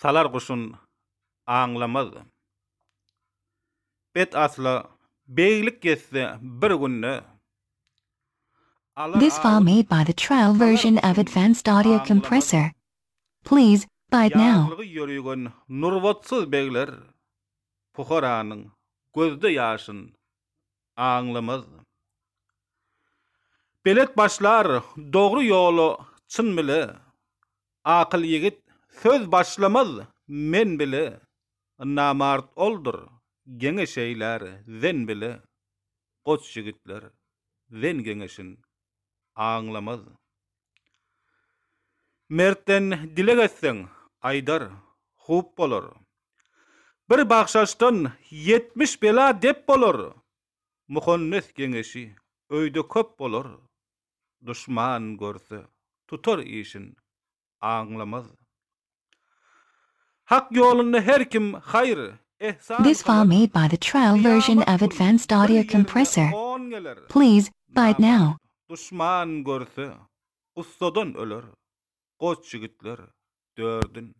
Salar guşun aňlamaz. Bet asla beglik ýetse bir günde, alar This file made by the trial version of advanced audio compressor. Please buy it now. Ýaglygy ýörügen nurbatsyz begler puharanyň gözde ýaşyn aňlamazdym. Belet başlar dogry ýola çyn bile, Akyl ýigit söz başlamaz men bile, Namart oldur geňeş eýlär zen bile, Goç ýigitler zen geňeşin aňlamazdym. Mertden dileg etseň, aýdar, howp bolar. Bir bagşaçdan ýetmiş bela dep bolar. Muhannes geňeşi öýde köp bolar. Duşman görse, tutar işin, aňlamaz. Hak ýolunda her kim haýyr, ehsan This file made by the trial version of advanced audio compressor. Please buy it now. Duşman görse, gussadan öler. Goç ýigitler dördün,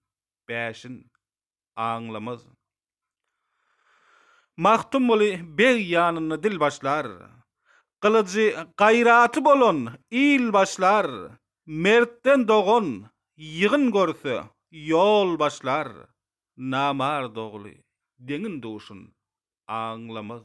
bäşin aňlamaz. Magtymguly beg ýanynda dil başlar, Gylyjy gaýraty bolan il başlar, Mertden dogan ýygyn görse, ýol başlar, Namart ogly deňin duşun, aňlamaz.